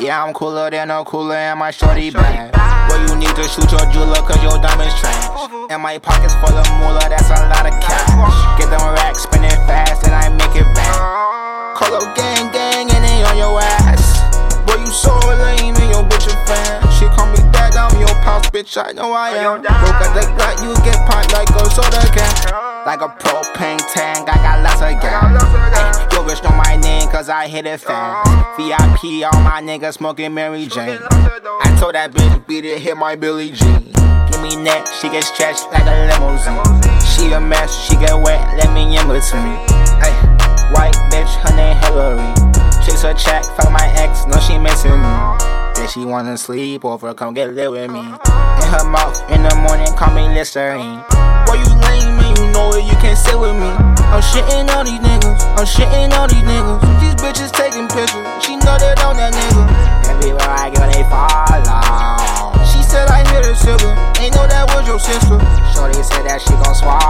Yeah, I'm cooler than a cooler and my shorty bad. Boy, you need to shoot your jeweler cause your diamonds trash. And my pockets full of moolah, that's a lot of cash. Get them racks spinning fast I know I am. Broke at the gut, you get popped like a soda can. Like a propane tank, I got lots of gas. Yo, bitch know my name cause I hit it fast. VIP, all my niggas smoking Mary Jane. I told that bitch beat it, hit my Billie Jean. Give me neck, she get stretched like a limousine. She a mess, she get wet, let me in between. Ay, white bitch, her name Hillary. Chase her check, fuck my ex, no she missing me. She wanna sleep over, come get lit with me. Uh-huh. In her mouth, in the morning, call me Listerine. Boy, you lame and you know it, you can't sit with me. I'm shitting all these niggas, I'm shitting all these niggas. These bitches taking pictures, she know that on that nigga. Everywhere I go, they follow. She said I hit her sibling, ain't know that was your sister. Shorty said that she gon' swallow.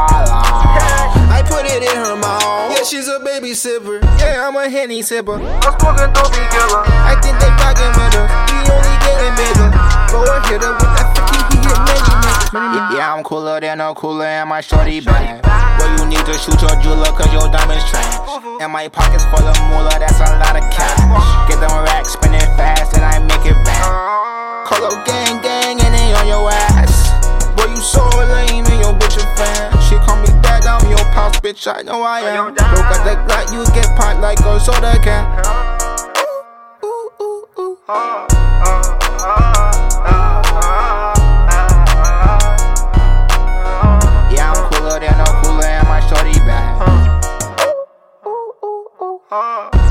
She's a baby sipper. Yeah, I'm a henny sipper. I'm smoking dopey killer. I think they fucking with us. We only getting bigger. Go and hit her with that 50, he hit many niggas. Yeah, yeah, I'm cooler than a cooler and my shorty bad. Boy, you need to shoot your jeweler cause your diamonds trash. And my pockets full of moolah, that's a lot of cash. Get them racks spinning bitch, I know I am. Broke out the Glock, you get pot like a soda can. Yeah, I'm cooler than a cooler and my shorty bad. Ooh, ooh, ooh.